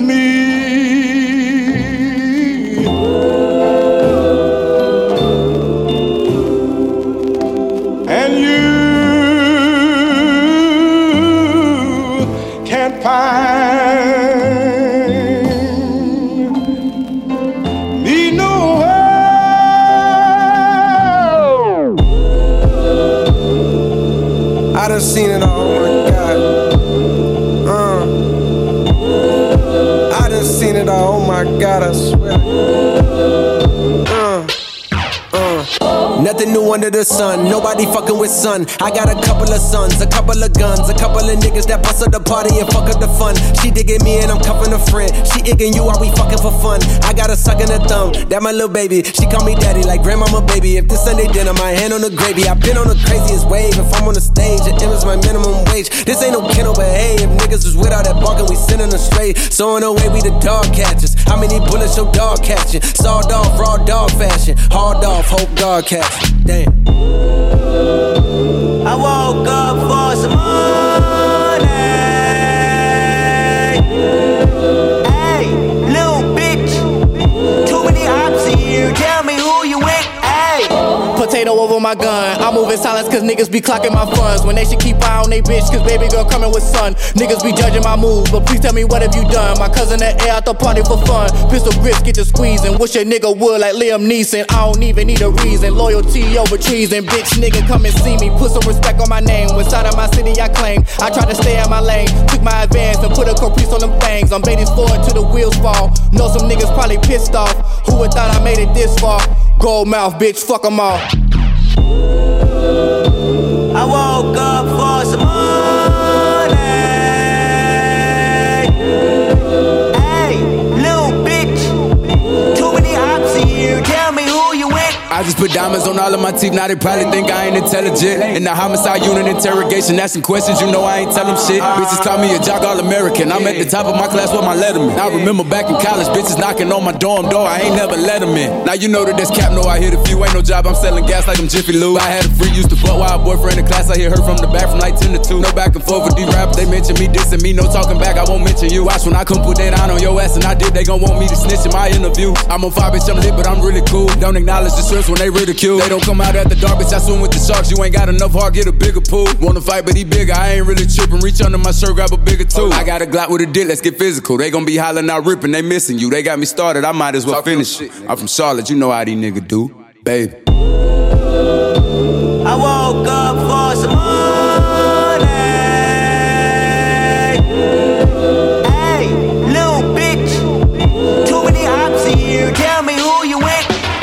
me. And you can't find me nowhere. I done seen it all, my God. Seen it all, oh my God, I swear. Nothing new under the sun, nobody fucking with sun. I got a couple of sons, a couple of guns, a couple of niggas that bust up the party and fuck up the fun. She digging me and I'm cuffing a friend. She igging you while we fucking for fun. I got a sucking a thumb, that my little baby. She call me daddy like grandmama baby. If this Sunday dinner, my hand on the gravy. I've been on the craziest wave. If I'm on the stage, it is my minimum wage. This ain't no kennel, but hey, if niggas was without that barking, we sending them straight. So in a way, we the dog catchers. How many bullets your dog catching? Sawed off, raw dog fashion. Hard off, hope dog Damn. Potato over my gun. I move in silence cause niggas be clocking my funds. When they should keep eye on they bitch cause baby girl coming with son. Niggas be judging my moves, but please tell me what have you done? My cousin that air out the party for fun. Pistol grips get to squeezing. Wish a nigga would like Liam Neeson. I don't even need a reason. Loyalty over treason. Bitch nigga come and see me. Put some respect on my name. Inside of my city I claim. I try to stay in my lane. Took my advance and put a caprice on them things. I'm baiting forward till the wheels fall. Know some niggas probably pissed off. Who would thought I made it this far? Gold mouth, bitch, fuck them all. I woke up for some money. I just put diamonds on all of my teeth, now they probably think I ain't intelligent. In the homicide unit interrogation, asking questions, you know I ain't tell them shit. Bitches call me a jock all American. I'm at the top of my class with my letterman. I remember back in college, bitches knocking on my dorm door, I ain't never let them in. Now you know that this cap, no, I hit a few, ain't no job, I'm selling gas like I'm Jiffy Lube. I had a free, used to fuck while a boyfriend in class, I hear her from the back from like 10 to 2. No back and forth with these rappers, they mention me dissing me, no talking back, I won't mention you. Watch when I come put that on on your ass, and I did, they gon' want me to snitch in my interview. I'm on fire, bitch, I'm lit, but I'm really cool. Don't acknowledge the strips when they ridicule. They don't come out at the dark, bitch. I swim with the sharks. You ain't got enough heart, get a bigger pool. Wanna fight, but he bigger. I ain't really tripping. Reach under my shirt, grab a bigger tool. I got a Glock with a dick, let's get physical. They gon' be hollering out ripping, they missing you. They got me started, I might as well finish it. I'm from Charlotte, you know how these niggas do, baby.